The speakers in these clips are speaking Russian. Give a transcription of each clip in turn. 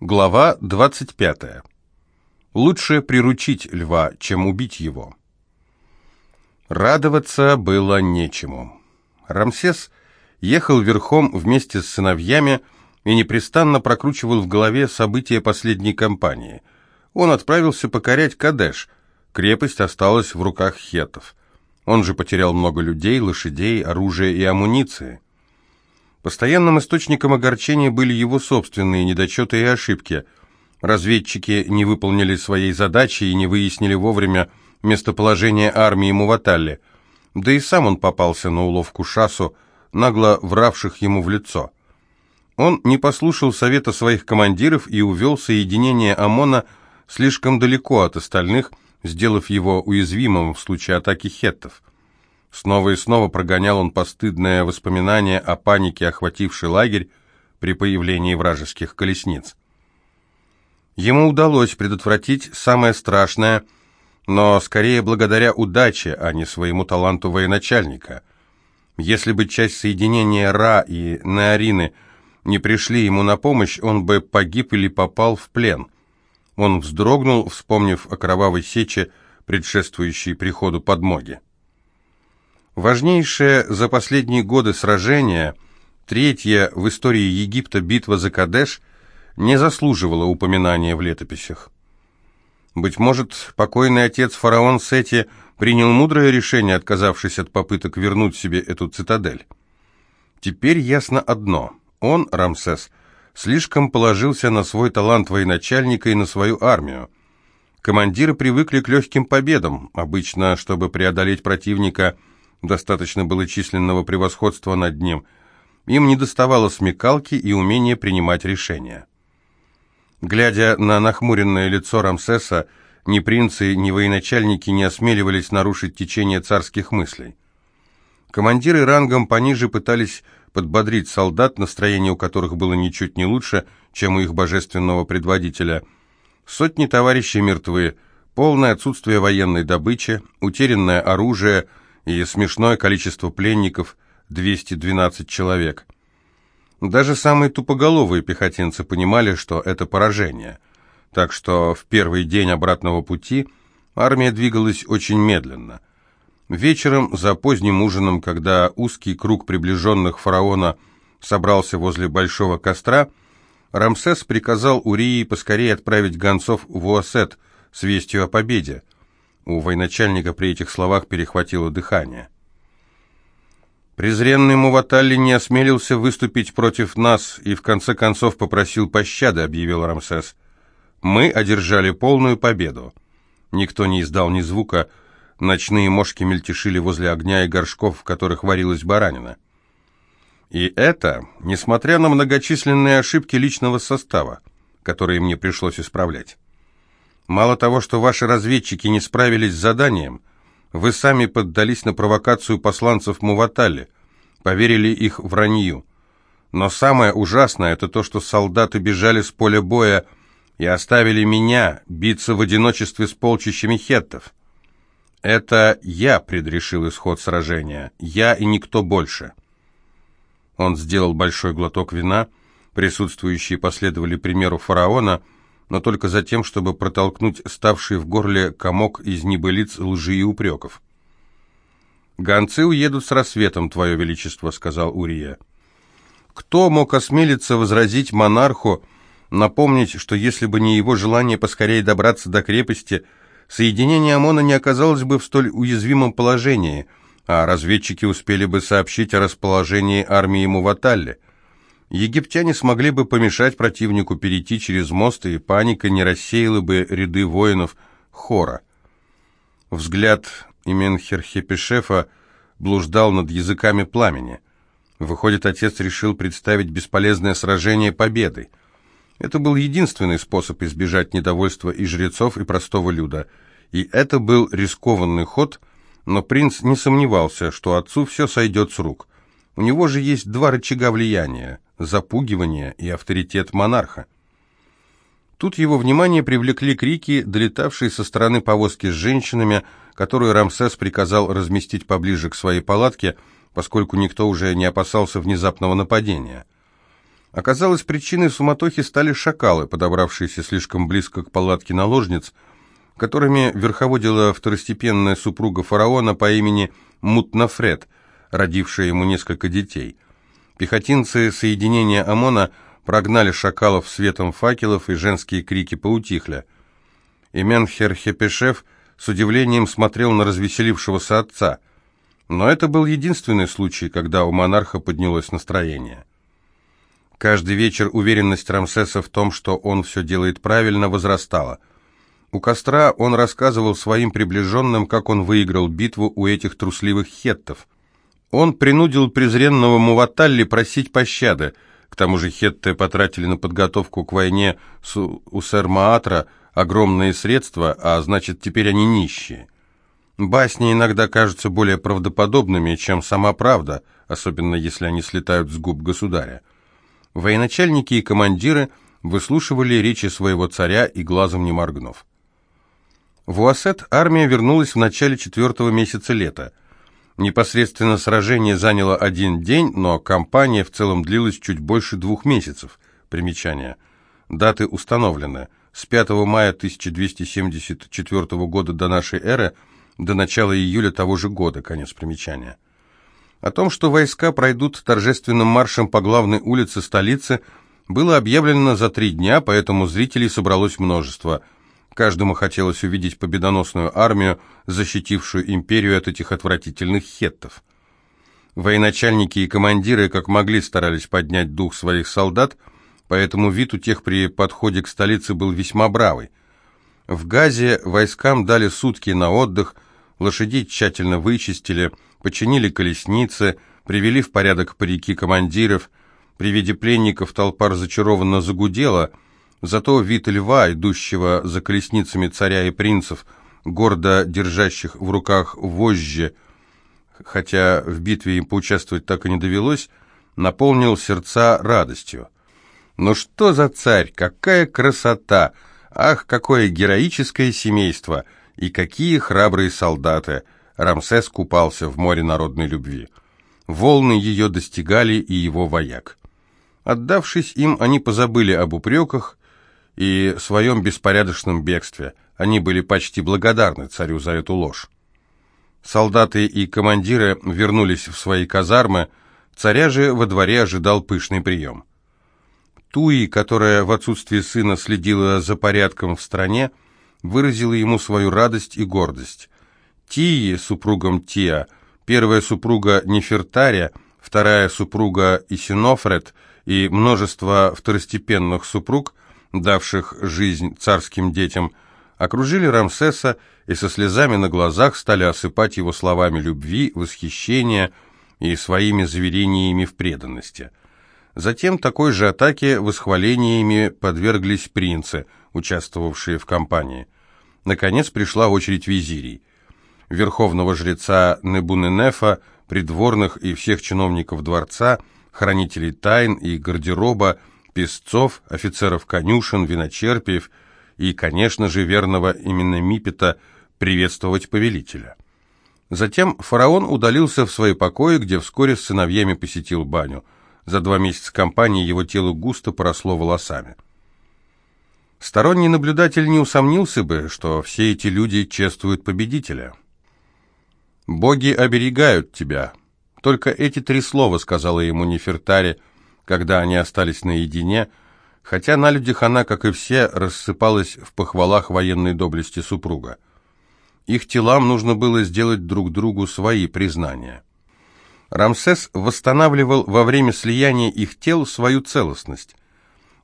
Глава 25. Лучше приручить льва, чем убить его. Радоваться было нечему. Рамсес ехал верхом вместе с сыновьями и непрестанно прокручивал в голове события последней кампании. Он отправился покорять Кадеш. Крепость осталась в руках хетов. Он же потерял много людей, лошадей, оружия и амуниции. Постоянным источником огорчения были его собственные недочеты и ошибки. Разведчики не выполнили своей задачи и не выяснили вовремя местоположение армии Муваталли. Да и сам он попался на уловку Шасу, нагло вравших ему в лицо. Он не послушал совета своих командиров и увел соединение ОМОНа слишком далеко от остальных, сделав его уязвимым в случае атаки хеттов. Снова и снова прогонял он постыдное воспоминание о панике, охватившей лагерь при появлении вражеских колесниц. Ему удалось предотвратить самое страшное, но скорее благодаря удаче, а не своему таланту военачальника. Если бы часть соединения Ра и Неорины не пришли ему на помощь, он бы погиб или попал в плен. Он вздрогнул, вспомнив о кровавой сече, предшествующей приходу подмоги. Важнейшее за последние годы сражение, третья в истории Египта битва за Кадеш, не заслуживала упоминания в летописях. Быть может, покойный отец фараон Сети принял мудрое решение, отказавшись от попыток вернуть себе эту цитадель. Теперь ясно одно. Он, Рамсес, слишком положился на свой талант военачальника и на свою армию. Командиры привыкли к легким победам. Обычно, чтобы преодолеть противника – достаточно было численного превосходства над ним. Им не доставало смекалки и умения принимать решения. Глядя на нахмуренное лицо Рамсеса, ни принцы, ни военачальники не осмеливались нарушить течение царских мыслей. Командиры рангом пониже пытались подбодрить солдат, настроение у которых было ничуть не лучше, чем у их божественного предводителя. Сотни товарищей мертвы, полное отсутствие военной добычи, утерянное оружие – и смешное количество пленников – 212 человек. Даже самые тупоголовые пехотинцы понимали, что это поражение. Так что в первый день обратного пути армия двигалась очень медленно. Вечером, за поздним ужином, когда узкий круг приближенных фараона собрался возле большого костра, Рамсес приказал Урии поскорее отправить гонцов в Уасет с вестью о победе. У военачальника при этих словах перехватило дыхание. Презренный Муваталли не осмелился выступить против нас и в конце концов попросил пощады, объявил Рамсес. Мы одержали полную победу. Никто не издал ни звука, ночные мошки мельтешили возле огня и горшков, в которых варилась баранина. И это, несмотря на многочисленные ошибки личного состава, которые мне пришлось исправлять. Мало того, что ваши разведчики не справились с заданием, вы сами поддались на провокацию посланцев Муватали, поверили их вранью. Но самое ужасное – это то, что солдаты бежали с поля боя и оставили меня биться в одиночестве с полчищами хеттов. Это я предрешил исход сражения, я и никто больше. Он сделал большой глоток вина, присутствующие последовали примеру фараона – но только за тем, чтобы протолкнуть ставший в горле комок из небылиц лжи и упреков. «Гонцы уедут с рассветом, Твое Величество», — сказал Урия. Кто мог осмелиться возразить монарху, напомнить, что если бы не его желание поскорее добраться до крепости, соединение ОМОНа не оказалось бы в столь уязвимом положении, а разведчики успели бы сообщить о расположении армии Муваталли египтяне смогли бы помешать противнику перейти через мост, и паника не рассеяла бы ряды воинов хора. Взгляд Именхерхепешефа блуждал над языками пламени. Выходит, отец решил представить бесполезное сражение победой. Это был единственный способ избежать недовольства и жрецов, и простого люда. И это был рискованный ход, но принц не сомневался, что отцу все сойдет с рук. У него же есть два рычага влияния – запугивание и авторитет монарха. Тут его внимание привлекли крики, долетавшие со стороны повозки с женщинами, которую Рамсес приказал разместить поближе к своей палатке, поскольку никто уже не опасался внезапного нападения. Оказалось, причиной суматохи стали шакалы, подобравшиеся слишком близко к палатке наложниц, которыми верховодила второстепенная супруга фараона по имени Мутнафред, родившая ему несколько детей. Пехотинцы соединения ОМОНа прогнали шакалов светом факелов, и женские крики поутихли. И Менхер Хепешев с удивлением смотрел на развеселившегося отца. Но это был единственный случай, когда у монарха поднялось настроение. Каждый вечер уверенность Рамсеса в том, что он все делает правильно, возрастала. У костра он рассказывал своим приближенным, как он выиграл битву у этих трусливых хеттов. Он принудил презренного Муваталли просить пощады. К тому же хетты потратили на подготовку к войне с Усермаатра огромные средства, а значит, теперь они нищие. Басни иногда кажутся более правдоподобными, чем сама правда, особенно если они слетают с губ государя. Военачальники и командиры выслушивали речи своего царя и глазом не моргнув. В Уассет армия вернулась в начале четвертого месяца лета. Непосредственно сражение заняло один день, но кампания в целом длилась чуть больше двух месяцев. Примечание. Даты установлены. С 5 мая 1274 года до нашей эры до начала июля того же года. Конец примечания. О том, что войска пройдут торжественным маршем по главной улице столицы, было объявлено за три дня, поэтому зрителей собралось множество. Каждому хотелось увидеть победоносную армию, защитившую империю от этих отвратительных хеттов. Военачальники и командиры как могли старались поднять дух своих солдат, поэтому вид у тех при подходе к столице был весьма бравый. В Газе войскам дали сутки на отдых, лошадей тщательно вычистили – починили колесницы, привели в порядок парики командиров. При виде пленников толпа разочарованно загудела, зато вид льва, идущего за колесницами царя и принцев, гордо держащих в руках вожжи, хотя в битве им поучаствовать так и не довелось, наполнил сердца радостью. «Ну что за царь? Какая красота! Ах, какое героическое семейство! И какие храбрые солдаты!» Рамсес купался в море народной любви. Волны ее достигали и его вояк. Отдавшись им, они позабыли об упреках и своем беспорядочном бегстве. Они были почти благодарны царю за эту ложь. Солдаты и командиры вернулись в свои казармы, царя же во дворе ожидал пышный прием. Туи, которая в отсутствие сына следила за порядком в стране, выразила ему свою радость и гордость. Тии, супругом Тия, первая супруга Нефертаря, вторая супруга Исинофред и множество второстепенных супруг, давших жизнь царским детям, окружили Рамсеса и со слезами на глазах стали осыпать его словами любви, восхищения и своими заверениями в преданности. Затем такой же атаке восхвалениями подверглись принцы, участвовавшие в кампании. Наконец пришла очередь визирей верховного жреца Небуненефа, придворных и всех чиновников дворца, хранителей тайн и гардероба, песцов, офицеров конюшен, виночерпиев и, конечно же, верного именно Мипета приветствовать повелителя. Затем фараон удалился в свои покои, где вскоре с сыновьями посетил баню. За два месяца кампании его тело густо поросло волосами. Сторонний наблюдатель не усомнился бы, что все эти люди чествуют победителя. «Боги оберегают тебя». Только эти три слова сказала ему Нефертари, когда они остались наедине, хотя на людях она, как и все, рассыпалась в похвалах военной доблести супруга. Их телам нужно было сделать друг другу свои признания. Рамсес восстанавливал во время слияния их тел свою целостность.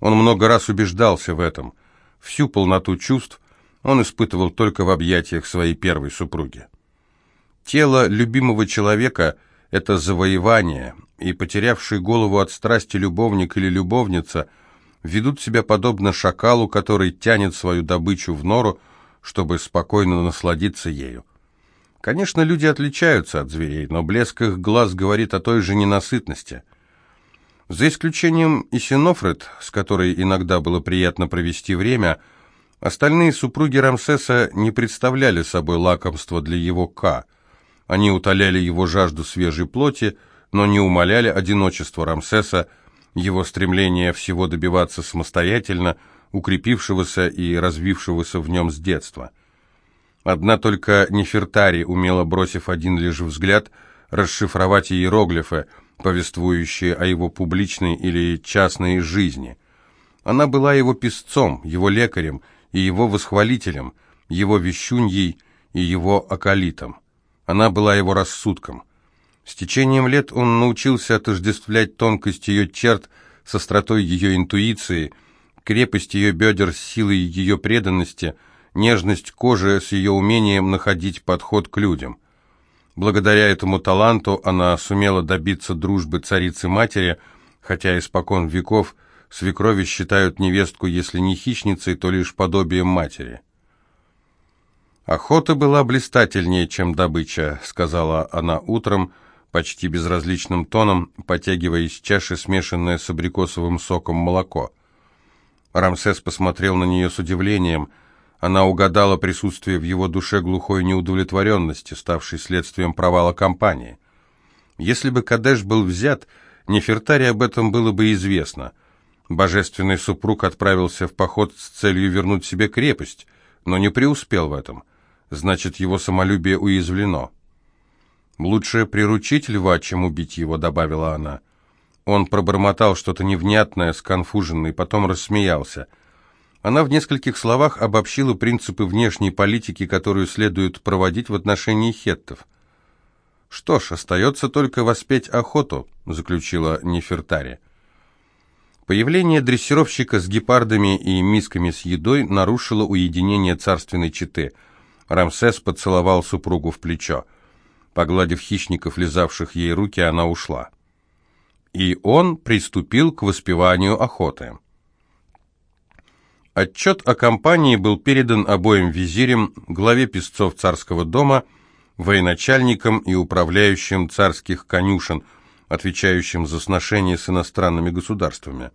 Он много раз убеждался в этом. Всю полноту чувств он испытывал только в объятиях своей первой супруги. Тело любимого человека – это завоевание, и потерявший голову от страсти любовник или любовница ведут себя подобно шакалу, который тянет свою добычу в нору, чтобы спокойно насладиться ею. Конечно, люди отличаются от зверей, но блеск их глаз говорит о той же ненасытности. За исключением Исинофред, с которой иногда было приятно провести время, остальные супруги Рамсеса не представляли собой лакомство для его Ка. Они утоляли его жажду свежей плоти, но не умаляли одиночество Рамсеса, его стремление всего добиваться самостоятельно, укрепившегося и развившегося в нем с детства. Одна только Нефертари умела, бросив один лишь взгляд, расшифровать иероглифы, повествующие о его публичной или частной жизни. Она была его писцом, его лекарем и его восхвалителем, его вещуньей и его околитом. Она была его рассудком. С течением лет он научился отождествлять тонкость ее черт с остротой ее интуиции, крепость ее бедер с силой ее преданности, нежность кожи с ее умением находить подход к людям. Благодаря этому таланту она сумела добиться дружбы царицы-матери, хотя испокон веков свекрови считают невестку, если не хищницей, то лишь подобием матери. «Охота была блистательнее, чем добыча», — сказала она утром, почти безразличным тоном, потягивая из чаши смешанное с абрикосовым соком молоко. Рамсес посмотрел на нее с удивлением. Она угадала присутствие в его душе глухой неудовлетворенности, ставшей следствием провала кампании. Если бы Кадеш был взят, Нефертаре об этом было бы известно. Божественный супруг отправился в поход с целью вернуть себе крепость, но не преуспел в этом значит, его самолюбие уязвлено. «Лучше приручить льва, чем убить его», — добавила она. Он пробормотал что-то невнятное, сконфуженное, потом рассмеялся. Она в нескольких словах обобщила принципы внешней политики, которую следует проводить в отношении хеттов. «Что ж, остается только воспеть охоту», — заключила Нефертари. Появление дрессировщика с гепардами и мисками с едой нарушило уединение царственной четы — Рамсес поцеловал супругу в плечо. Погладив хищников, лизавших ей руки, она ушла. И он приступил к воспеванию охоты. Отчет о кампании был передан обоим визирям, главе песцов царского дома, военачальникам и управляющим царских конюшен, отвечающим за сношение с иностранными государствами.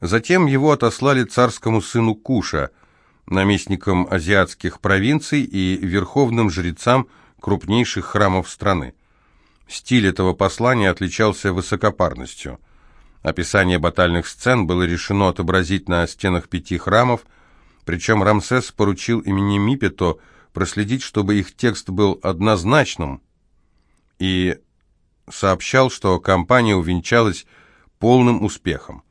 Затем его отослали царскому сыну Куша – наместником азиатских провинций и верховным жрецам крупнейших храмов страны. Стиль этого послания отличался высокопарностью. Описание батальных сцен было решено отобразить на стенах пяти храмов, причем Рамсес поручил имени Мипето проследить, чтобы их текст был однозначным, и сообщал, что кампания увенчалась полным успехом.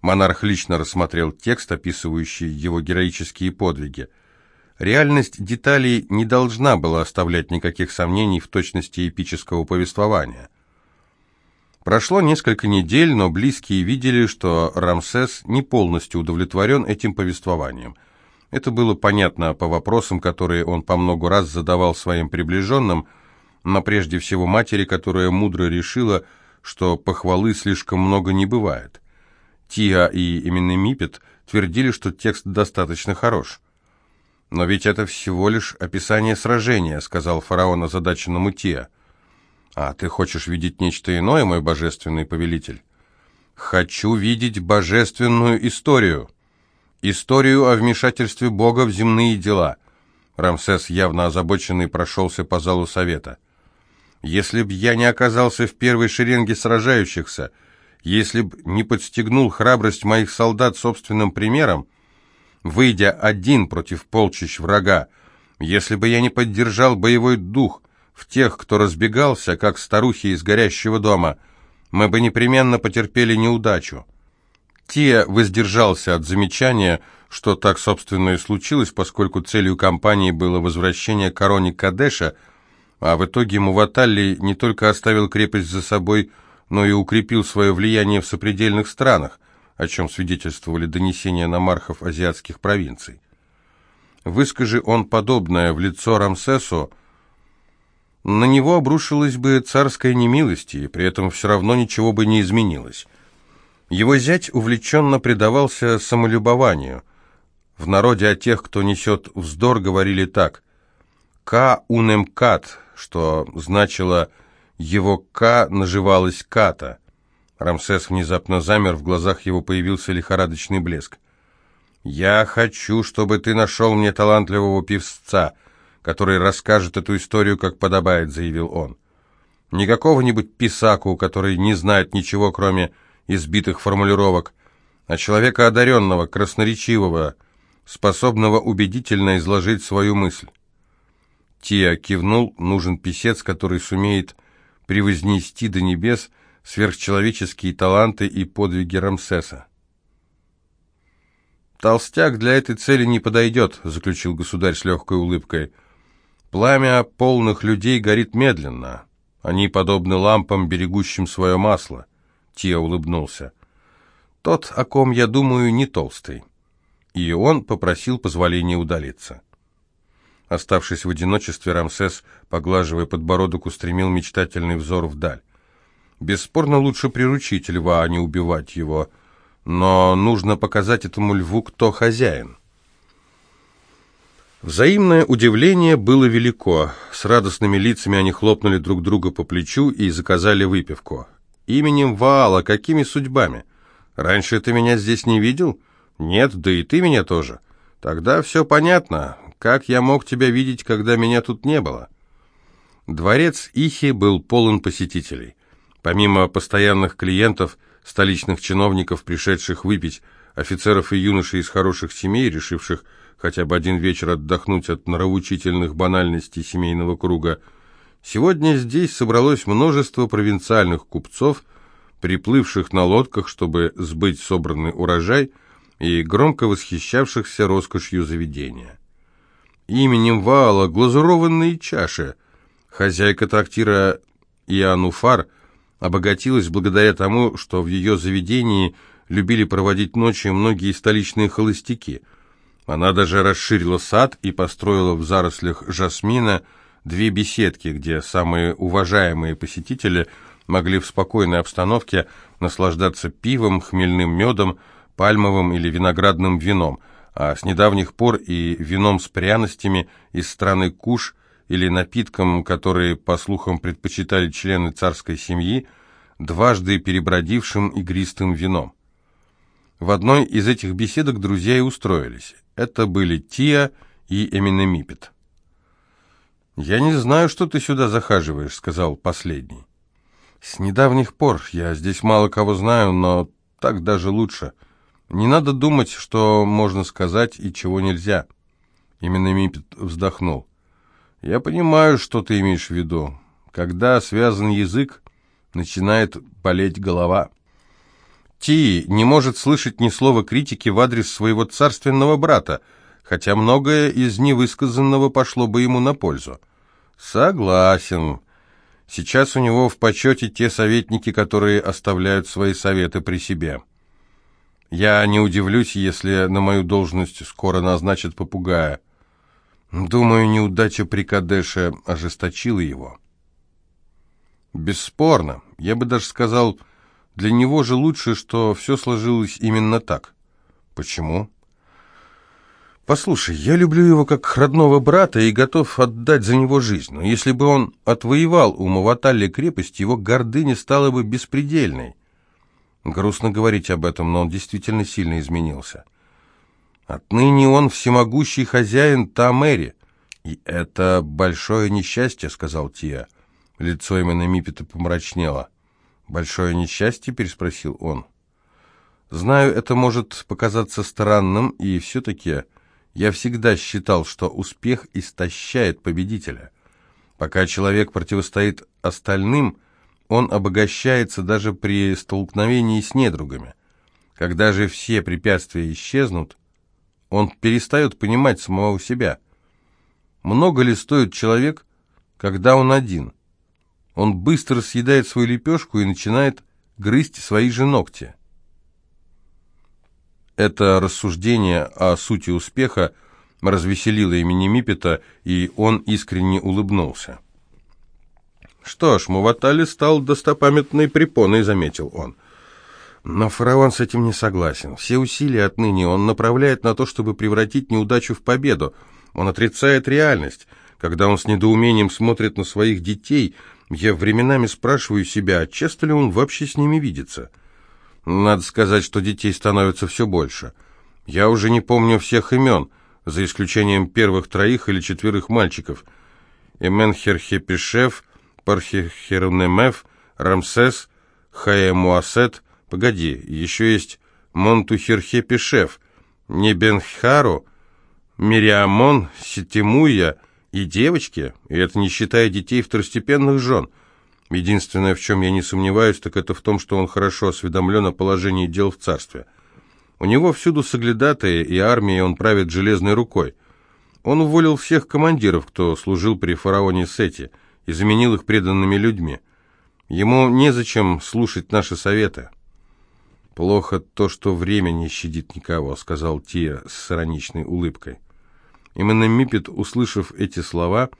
Монарх лично рассмотрел текст, описывающий его героические подвиги. Реальность деталей не должна была оставлять никаких сомнений в точности эпического повествования. Прошло несколько недель, но близкие видели, что Рамсес не полностью удовлетворен этим повествованием. Это было понятно по вопросам, которые он по много раз задавал своим приближенным, но прежде всего матери, которая мудро решила, что похвалы слишком много не бывает. Тиа и именно Мипет твердили, что текст достаточно хорош. «Но ведь это всего лишь описание сражения», — сказал фараон озадаченному Тиа. «А ты хочешь видеть нечто иное, мой божественный повелитель?» «Хочу видеть божественную историю. Историю о вмешательстве Бога в земные дела». Рамсес, явно озабоченный, прошелся по залу совета. «Если б я не оказался в первой шеренге сражающихся, если б не подстегнул храбрость моих солдат собственным примером, выйдя один против полчищ врага, если бы я не поддержал боевой дух в тех, кто разбегался, как старухи из горящего дома, мы бы непременно потерпели неудачу. Тия воздержался от замечания, что так, собственно, и случилось, поскольку целью кампании было возвращение короне Кадеша, а в итоге Муваталли не только оставил крепость за собой, но и укрепил свое влияние в сопредельных странах, о чем свидетельствовали донесения намархов азиатских провинций. Выскажи он подобное в лицо Рамсесу, на него обрушилась бы царская немилость, и при этом все равно ничего бы не изменилось. Его зять увлеченно предавался самолюбованию. В народе о тех, кто несет вздор, говорили так «ка унем кат», что значило «ка его «К» наживалась «Ката». Рамсес внезапно замер, в глазах его появился лихорадочный блеск. «Я хочу, чтобы ты нашел мне талантливого певца, который расскажет эту историю, как подобает», — заявил он. «Не какого-нибудь писаку, который не знает ничего, кроме избитых формулировок, а человека одаренного, красноречивого, способного убедительно изложить свою мысль. Тия кивнул, нужен писец, который сумеет превознести до небес сверхчеловеческие таланты и подвиги Рамсеса. «Толстяк для этой цели не подойдет», — заключил государь с легкой улыбкой. «Пламя полных людей горит медленно. Они подобны лампам, берегущим свое масло». Тия улыбнулся. «Тот, о ком я думаю, не толстый». И он попросил позволения удалиться. Оставшись в одиночестве, Рамсес, поглаживая подбородок, устремил мечтательный взор вдаль. Бесспорно, лучше приручить льва, а не убивать его. Но нужно показать этому льву, кто хозяин. Взаимное удивление было велико. С радостными лицами они хлопнули друг друга по плечу и заказали выпивку. «Именем Ваала, какими судьбами? Раньше ты меня здесь не видел?» «Нет, да и ты меня тоже». «Тогда все понятно. Как я мог тебя видеть, когда меня тут не было?» Дворец Ихи был полон посетителей. Помимо постоянных клиентов, столичных чиновников, пришедших выпить, офицеров и юношей из хороших семей, решивших хотя бы один вечер отдохнуть от нравоучительных банальностей семейного круга, сегодня здесь собралось множество провинциальных купцов, приплывших на лодках, чтобы сбыть собранный урожай, и громко восхищавшихся роскошью заведения именем Ваала глазурованные чаши. Хозяйка трактира Иануфар обогатилась благодаря тому, что в ее заведении любили проводить ночи многие столичные холостяки. Она даже расширила сад и построила в зарослях жасмина две беседки, где самые уважаемые посетители могли в спокойной обстановке наслаждаться пивом, хмельным медом, пальмовым или виноградным вином – а с недавних пор и вином с пряностями из страны Куш или напитком, которые, по слухам, предпочитали члены царской семьи, дважды перебродившим игристым вином. В одной из этих беседок друзья и устроились. Это были Тия и Эминемипет. «Я не знаю, что ты сюда захаживаешь», — сказал последний. «С недавних пор я здесь мало кого знаю, но так даже лучше». Не надо думать, что можно сказать и чего нельзя. Именно Мипет вздохнул. Я понимаю, что ты имеешь в виду. Когда связан язык, начинает болеть голова. Ти не может слышать ни слова критики в адрес своего царственного брата, хотя многое из невысказанного пошло бы ему на пользу. Согласен. Сейчас у него в почете те советники, которые оставляют свои советы при себе. Я не удивлюсь, если на мою должность скоро назначат попугая. Думаю, неудача при Кадеше ожесточила его. Бесспорно. Я бы даже сказал, для него же лучше, что все сложилось именно так. Почему? Послушай, я люблю его как родного брата и готов отдать за него жизнь. Но если бы он отвоевал у Маваталли крепость, его гордыня стала бы беспредельной. Грустно говорить об этом, но он действительно сильно изменился. Отныне он всемогущий хозяин Тамери. И это большое несчастье, сказал Тия. Лицо именно Миппета помрачнело. «Большое несчастье?» — переспросил он. «Знаю, это может показаться странным, и все-таки я всегда считал, что успех истощает победителя. Пока человек противостоит остальным — он обогащается даже при столкновении с недругами. Когда же все препятствия исчезнут, он перестает понимать самого себя. Много ли стоит человек, когда он один? Он быстро съедает свою лепешку и начинает грызть свои же ногти. Это рассуждение о сути успеха развеселило имени Миппета, и он искренне улыбнулся. Что ж, Муватали стал достопамятной препоной, заметил он. Но фараон с этим не согласен. Все усилия отныне он направляет на то, чтобы превратить неудачу в победу. Он отрицает реальность. Когда он с недоумением смотрит на своих детей, я временами спрашиваю себя, часто ли он вообще с ними видится. Надо сказать, что детей становится все больше. Я уже не помню всех имен, за исключением первых троих или четверых мальчиков. Эменхер Пархихернемев, Рамсес, Хаемуасет, Погоди, еще есть Монтухерхепишев, Небенхару, Мириамон, Ситимуя и девочки, и это не считая детей второстепенных жен. Единственное, в чем я не сомневаюсь, так это в том, что он хорошо осведомлен о положении дел в царстве. У него всюду соглядатаи, и армией он правит железной рукой. Он уволил всех командиров, кто служил при фараоне Сети, и заменил их преданными людьми. Ему незачем слушать наши советы. «Плохо то, что время не щадит никого», — сказал Тия с ироничной улыбкой. Именно Мипет, услышав эти слова,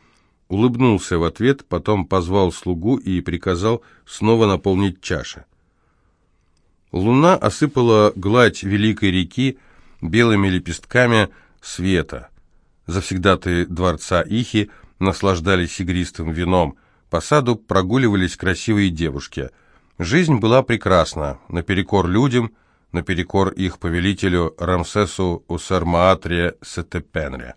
улыбнулся в ответ, потом позвал слугу и приказал снова наполнить чаши. Луна осыпала гладь великой реки белыми лепестками света. Завсегдаты дворца Ихи наслаждались игристым вином. По саду прогуливались красивые девушки. Жизнь была прекрасна, наперекор людям, наперекор их повелителю Рамсесу Усармаатре Сетепенре.